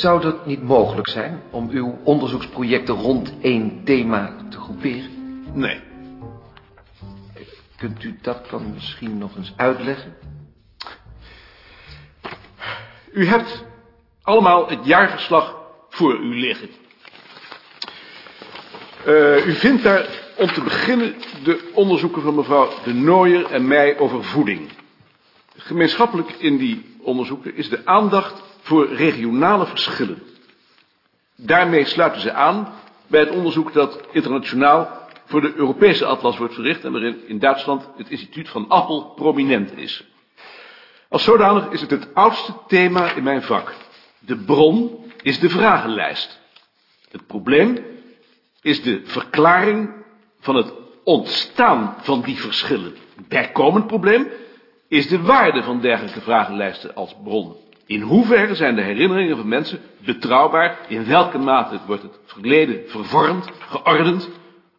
Zou dat niet mogelijk zijn om uw onderzoeksprojecten rond één thema te groeperen? Nee. Kunt u dat dan misschien nog eens uitleggen? U hebt allemaal het jaarverslag voor u liggen. Uh, u vindt daar om te beginnen de onderzoeken van mevrouw de Nooier en mij over voeding. Gemeenschappelijk in die onderzoeken is de aandacht voor regionale verschillen. Daarmee sluiten ze aan bij het onderzoek dat internationaal voor de Europese atlas wordt verricht en waarin in Duitsland het instituut van Appel prominent is. Als zodanig is het het oudste thema in mijn vak. De bron is de vragenlijst. Het probleem is de verklaring van het ontstaan van die verschillen. Bijkomend probleem is de waarde van dergelijke vragenlijsten als bron. In hoeverre zijn de herinneringen van mensen betrouwbaar? In welke mate wordt het verleden vervormd, geordend,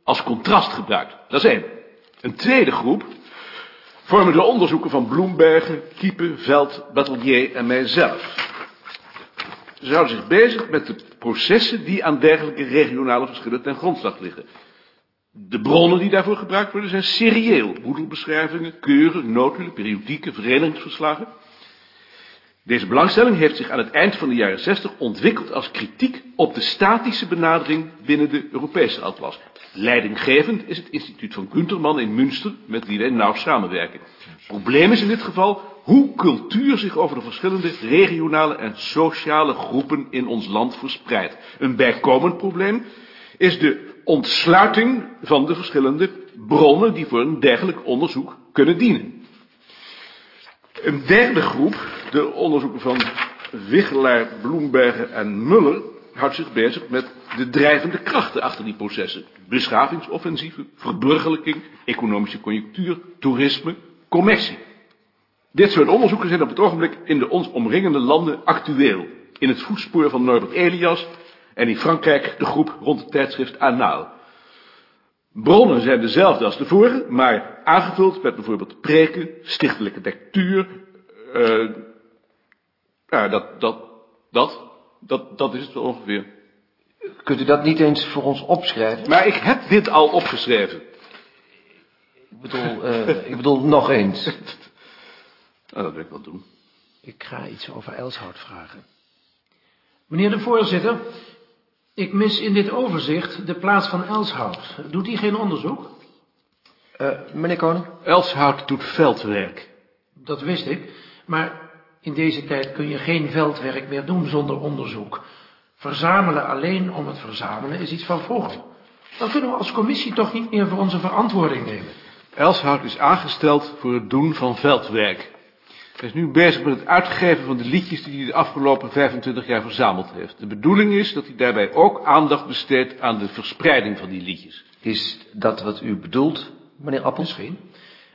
als contrast gebruikt? Dat is één. Een tweede groep vormen de onderzoeken van Bloembergen, Kiepen, Veld, Batelier en mijzelf. Ze houden zich bezig met de processen die aan dergelijke regionale verschillen ten grondslag liggen. De bronnen die daarvoor gebruikt worden zijn serieel. Boedelbeschrijvingen, keuren, notulen, periodieken, verenigingsverslagen. Deze belangstelling heeft zich aan het eind van de jaren 60 ontwikkeld als kritiek op de statische benadering binnen de Europese atlas. Leidinggevend is het instituut van Gunterman in Münster, met wie wij nauw samenwerken. Het probleem is in dit geval hoe cultuur zich over de verschillende regionale en sociale groepen in ons land verspreidt. Een bijkomend probleem is de ontsluiting van de verschillende bronnen die voor een dergelijk onderzoek kunnen dienen. Een derde groep, de onderzoeken van Wichelaar, Bloembergen en Muller, houdt zich bezig met de drijvende krachten achter die processen. Beschavingsoffensieven, verburgerlijking, economische conjunctuur, toerisme, commercie. Dit soort onderzoeken zijn op het ogenblik in de ons omringende landen actueel. In het voetspoor van Norbert Elias en in Frankrijk de groep rond het tijdschrift Anaal. Bronnen zijn dezelfde als de vorige, maar aangevuld met bijvoorbeeld preken, stichtelijke lectuur. Uh, ja, dat, dat, dat, dat, dat is het wel ongeveer. Kunt u dat niet eens voor ons opschrijven? Maar ik heb dit al opgeschreven. Ik bedoel, uh, ik bedoel nog eens. nou, dat wil ik wel doen. Ik ga iets over Elshout vragen. Meneer de voorzitter, ik mis in dit overzicht de plaats van Elshout. Doet hij geen onderzoek? Uh, meneer Koning? Elshout doet veldwerk. Dat wist ik, maar in deze tijd kun je geen veldwerk meer doen zonder onderzoek. Verzamelen alleen om het verzamelen is iets van vroeger. Dan kunnen we als commissie toch niet meer voor onze verantwoording nemen. Elshout is aangesteld voor het doen van veldwerk. Hij is nu bezig met het uitgeven van de liedjes die hij de afgelopen 25 jaar verzameld heeft. De bedoeling is dat hij daarbij ook aandacht besteedt aan de verspreiding van die liedjes. Is dat wat u bedoelt, meneer Appel? Misschien.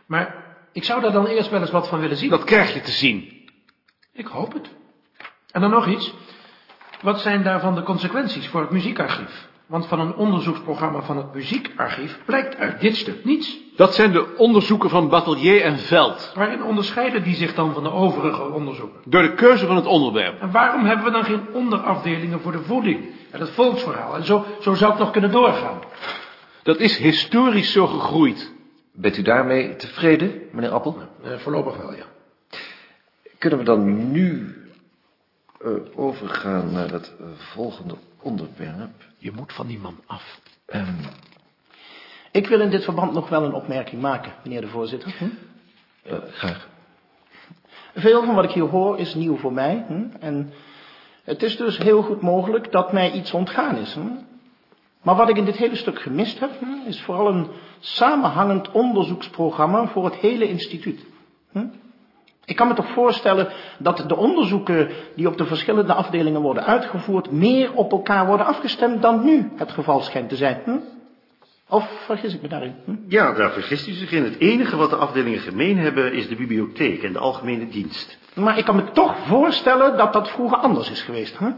Maar ik zou daar dan eerst wel eens wat van willen zien. Dat krijg je te zien. Ik hoop het. En dan nog iets. Wat zijn daarvan de consequenties voor het muziekarchief? Want van een onderzoeksprogramma van het muziekarchief blijkt uit dit stuk niets. Dat zijn de onderzoeken van Batelier en Veld. Waarin onderscheiden die zich dan van de overige onderzoeken? Door de keuze van het onderwerp. En waarom hebben we dan geen onderafdelingen voor de voeding en het volksverhaal? En zo, zo zou het nog kunnen doorgaan. Dat is historisch zo gegroeid. Bent u daarmee tevreden, meneer Appel? Eh, voorlopig wel, ja. Kunnen we dan nu uh, overgaan naar het uh, volgende onderwerp? Je moet van die man af. Um, ik wil in dit verband nog wel een opmerking maken, meneer de voorzitter. Hm? Uh, graag. Veel van wat ik hier hoor is nieuw voor mij. Hm? En het is dus heel goed mogelijk dat mij iets ontgaan is. Hm? Maar wat ik in dit hele stuk gemist heb, hm, is vooral een samenhangend onderzoeksprogramma voor het hele instituut. Hm? Ik kan me toch voorstellen dat de onderzoeken die op de verschillende afdelingen worden uitgevoerd, meer op elkaar worden afgestemd dan nu het geval schijnt te zijn. Hm? Of vergis ik me daarin? Hm? Ja, daar vergist u zich in. Het enige wat de afdelingen gemeen hebben is de bibliotheek en de algemene dienst. Maar ik kan me toch voorstellen dat dat vroeger anders is geweest. Hè?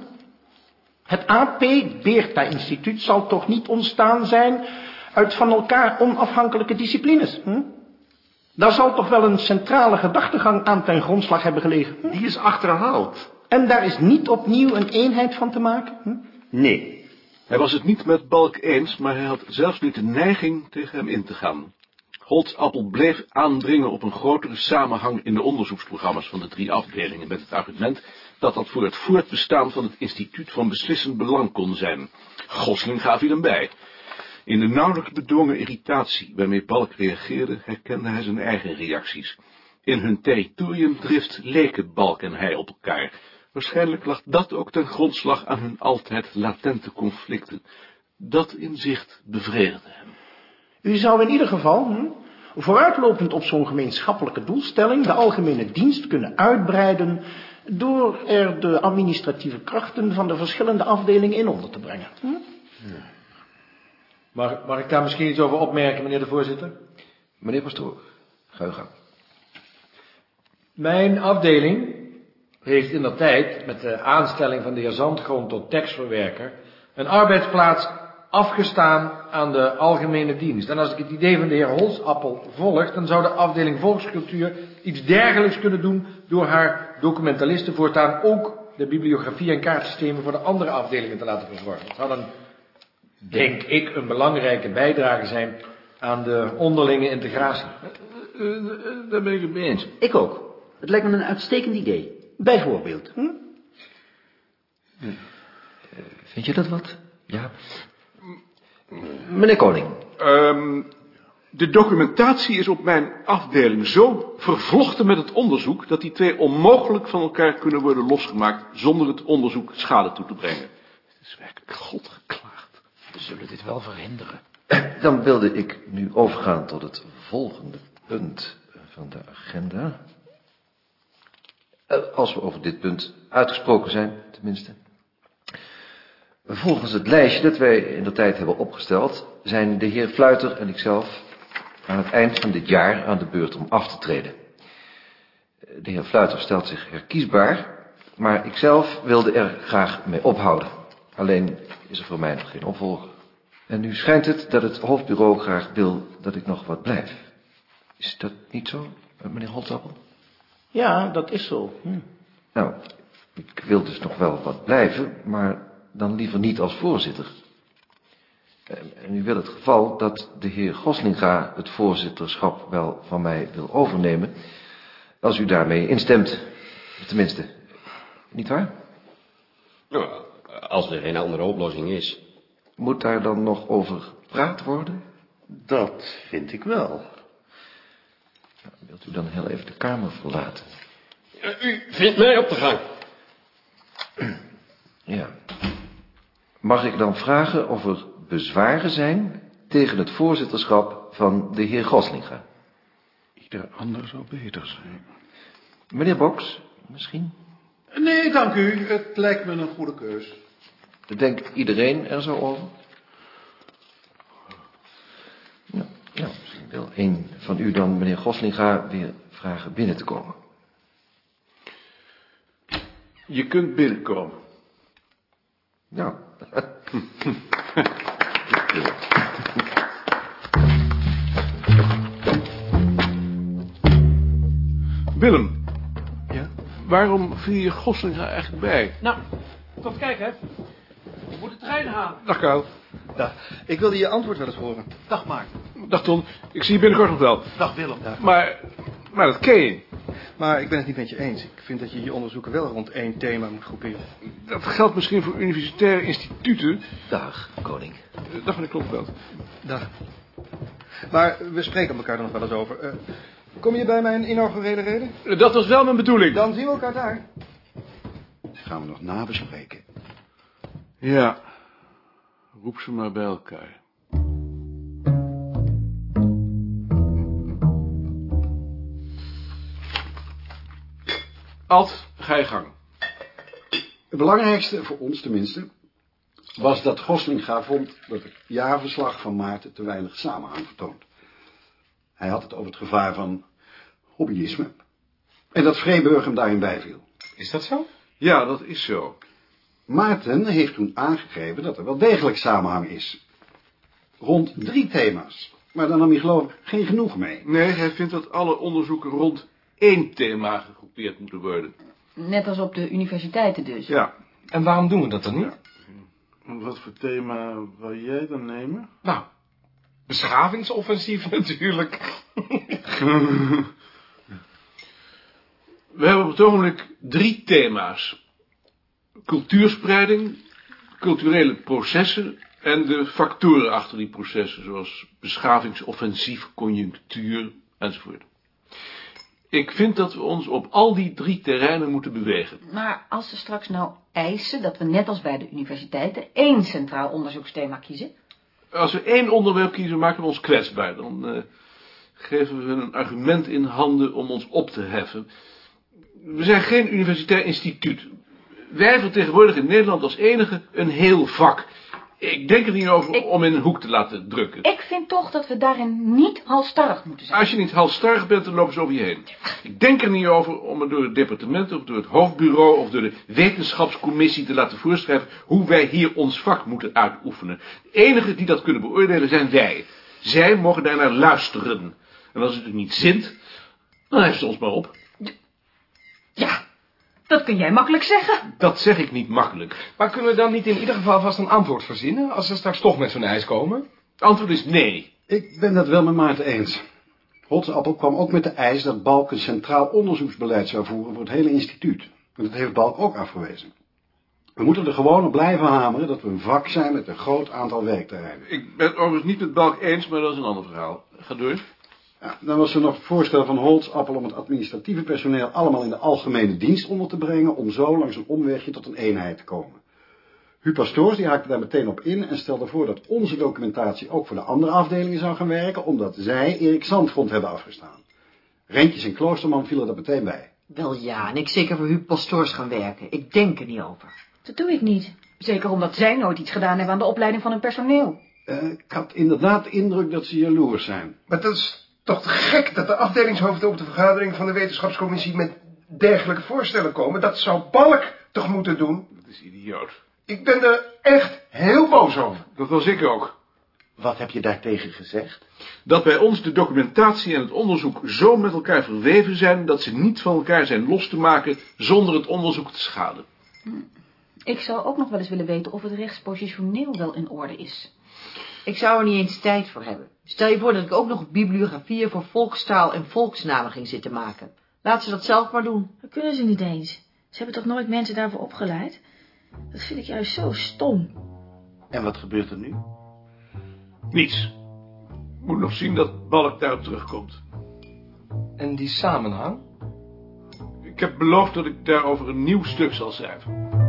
Het AP Beerta Instituut zal toch niet ontstaan zijn uit van elkaar onafhankelijke disciplines. Hm? Daar zal toch wel een centrale gedachtegang aan ten grondslag hebben gelegen. Die is achterhaald. En daar is niet opnieuw een eenheid van te maken? Hm? Nee. Hij was het niet met Balk eens, maar hij had zelfs niet de neiging tegen hem in te gaan. Holtzappel bleef aandringen op een grotere samenhang in de onderzoeksprogramma's van de drie afdelingen, met het argument dat dat voor het voortbestaan van het instituut van beslissend belang kon zijn. Gosling gaf hij hem bij. In de nauwelijks bedwongen irritatie waarmee Balk reageerde, herkende hij zijn eigen reacties. In hun territoriumdrift leken Balk en hij op elkaar. Waarschijnlijk lag dat ook ten grondslag aan hun altijd latente conflicten. Dat inzicht bevredigde hem. U zou in ieder geval, hm, vooruitlopend op zo'n gemeenschappelijke doelstelling, de algemene dienst kunnen uitbreiden door er de administratieve krachten van de verschillende afdelingen in onder te brengen. Hm? Mag, mag ik daar misschien iets over opmerken, meneer de voorzitter? Meneer Pastoor, ga gang. Mijn afdeling heeft in de tijd, met de aanstelling van de heer Zandgrond tot tekstverwerker, een arbeidsplaats afgestaan aan de algemene dienst. En als ik het idee van de heer Holsappel volg, dan zou de afdeling volkscultuur iets dergelijks kunnen doen door haar documentalisten voortaan ook de bibliografie en kaartsystemen voor de andere afdelingen te laten verzorgen. Dat zou dan, denk ik, een belangrijke bijdrage zijn aan de onderlinge integratie. Daar ben ik het mee eens. Ik ook. Het lijkt me een uitstekend idee. Bijvoorbeeld. Hm? Vind je dat wat? Ja. Meneer Koning, Ehm, de documentatie is op mijn afdeling zo vervlochten met het onderzoek, dat die twee onmogelijk van elkaar kunnen worden losgemaakt, zonder het onderzoek schade toe te brengen. Het is werkelijk God geklaagd. We zullen dit wel verhinderen. dan wilde ik nu overgaan tot het volgende punt van de agenda. Eh, Als we over dit punt uitgesproken zijn, tenminste. Volgens het lijstje dat wij in de tijd hebben opgesteld, zijn de heer Fluiter en ikzelf aan het eind van dit jaar aan de beurt om af te treden. De heer Fluiter stelt zich herkiesbaar, maar ikzelf wilde er graag mee ophouden. Alleen is er voor mij nog geen opvolger. En nu schijnt het dat het hoofdbureau graag wil dat ik nog wat blijf. Is dat niet zo, eh, meneer Holtappel? Ja, dat is zo. Hm. Nou, ik wil dus nog wel wat blijven, maar dan liever niet als voorzitter. En en u wil het geval dat de heer Goslinga het voorzitterschap wel van mij wil overnemen, als u daarmee instemt. Tenminste, niet waar? Nou, als er geen andere oplossing is. Moet daar dan nog over gepraat worden? Dat vind ik wel. Wilt u dan heel even de kamer verlaten? U vindt mij op de gang. Ja. Mag ik dan vragen of er bezwaren zijn tegen het voorzitterschap van de heer Goslinga? Ieder ander zou beter zijn. Meneer Boks, misschien? Nee, dank u. Het lijkt me een goede keus. Denkt iedereen er zo over? Nou, nou, misschien wil een van u dan meneer Goslinga weer vragen binnen te komen. Je kunt binnenkomen. Nou, Willem, ja? Waarom viel je Goslinga eigenlijk bij? Nou, tot kijk, hè. Je moet de trein halen. Dag Karel. Dag. Ik wilde je antwoord wel eens horen. Dag Mark. Dag Ton. Ik zie je binnenkort nog wel. Dag Willem. Maar, maar dat ken je. Maar ik ben het niet met je eens. Ik vind dat je je onderzoeken wel rond één thema moet groeperen. Dat geldt misschien voor universitaire instituten. Dag, koning. Eh, Dag meneer Klopveld. Dag. Maar we spreken elkaar er nog wel eens over. Eh, kom je bij mijn inaugurele reden? Dat was wel mijn bedoeling. Dan zien we elkaar daar. gaan we nog nabespreken. Ja. Roep ze maar bij elkaar. Alt, ga je gang. Het belangrijkste, voor ons tenminste, was dat Goslinga vond dat het jaarverslag van Maarten te weinig samenhang vertoont. Hij had het over het gevaar van hobbyisme. En dat Vreeburg hem daarin bijviel. Is dat zo? Ja, dat is zo. Maarten heeft toen aangegeven dat er wel degelijk samenhang is. Rond drie thema's. Maar daar nam hij geloof ik geen genoeg mee. Nee, hij vindt dat alle onderzoeken rond één thema gegroepeerd moeten worden. Net als op de universiteiten dus. Ja. En waarom doen we dat dan niet? Wat voor thema wil jij dan nemen? Nou, beschavingsoffensief natuurlijk. We hebben op het ogenblik drie thema's. Cultuurspreiding, culturele processen en de factoren achter die processen, zoals beschavingsoffensief, conjunctuur enzovoort. Ik vind dat we ons op al die drie terreinen moeten bewegen. Maar als ze straks nou eisen dat we net als bij de universiteiten één centraal onderzoeksthema kiezen... Als we één onderwerp kiezen, maken we ons kwetsbaar. Dan eh, geven we een argument in handen om ons op te heffen. We zijn geen universitair instituut. Wij vertegenwoordigen in Nederland als enige een heel vak. Ik denk er niet over om in een hoek te laten drukken. Ik vind toch dat we daarin niet halstarrig moeten zijn. Als je niet halstarrig bent, dan lopen ze over je heen. Ik denk er niet over om er door het departement of door het hoofdbureau of door de wetenschapscommissie te laten voorschrijven hoe wij hier ons vak moeten uitoefenen. De enigen die dat kunnen beoordelen zijn wij. Zij mogen daarnaar luisteren. En als het u niet zint, dan heeft ze ons maar op. Dat kun jij makkelijk zeggen. Dat zeg ik niet makkelijk. Maar kunnen we dan niet in ieder geval vast een antwoord verzinnen... als ze straks toch met zo'n eis komen? Het antwoord is nee. Ik ben dat wel met Maarten eens. Holtzappel kwam ook met de eis dat Balk een centraal onderzoeksbeleid zou voeren voor het hele instituut. En dat heeft Balk ook afgewezen. We moeten er gewoon op blijven hameren dat we een vak zijn met een groot aantal werkterreinen. Ik ben het overigens niet met Balk eens, maar dat is een ander verhaal. Ga door. Ja, dan was er nog het voorstel van Holtzappel om het administratieve personeel allemaal in de algemene dienst onder te brengen, om zo langs een omwegje tot een eenheid te komen. Huub Pastoors die haakte daar meteen op in en stelde voor dat onze documentatie ook voor de andere afdelingen zou gaan werken, omdat zij Erik Zandgrond hebben afgestaan. Rentjes en Kloosterman vielen er meteen bij. Wel ja, en ik zeker voor Huub Pastoors gaan werken. Ik denk er niet over. Dat doe ik niet. Zeker omdat zij nooit iets gedaan hebben aan de opleiding van hun personeel. Uh, ik had inderdaad de indruk dat ze jaloers zijn. Maar dat is toch te gek dat de afdelingshoofden op de vergadering van de wetenschapscommissie met dergelijke voorstellen komen. Dat zou Balk toch moeten doen? Dat is idioot. Ik ben er echt heel boos over. Dat was ik ook. Wat heb je daartegen gezegd? Dat bij ons de documentatie en het onderzoek zo met elkaar verweven zijn... dat ze niet van elkaar zijn los te maken zonder het onderzoek te schaden. Ik zou ook nog wel eens willen weten of het rechtspositioneel wel in orde is. Ik zou er niet eens tijd voor hebben. Stel je voor dat ik ook nog bibliografieën voor volkstaal en volksnamen ging zitten maken. Laat ze dat zelf maar doen. Dat kunnen ze niet eens. Ze hebben toch nooit mensen daarvoor opgeleid? Dat vind ik juist zo stom. En wat gebeurt er nu? Niets. Moet nog zien dat Balk daarop terugkomt. En die samenhang? Ik heb beloofd dat ik daarover een nieuw stuk zal schrijven.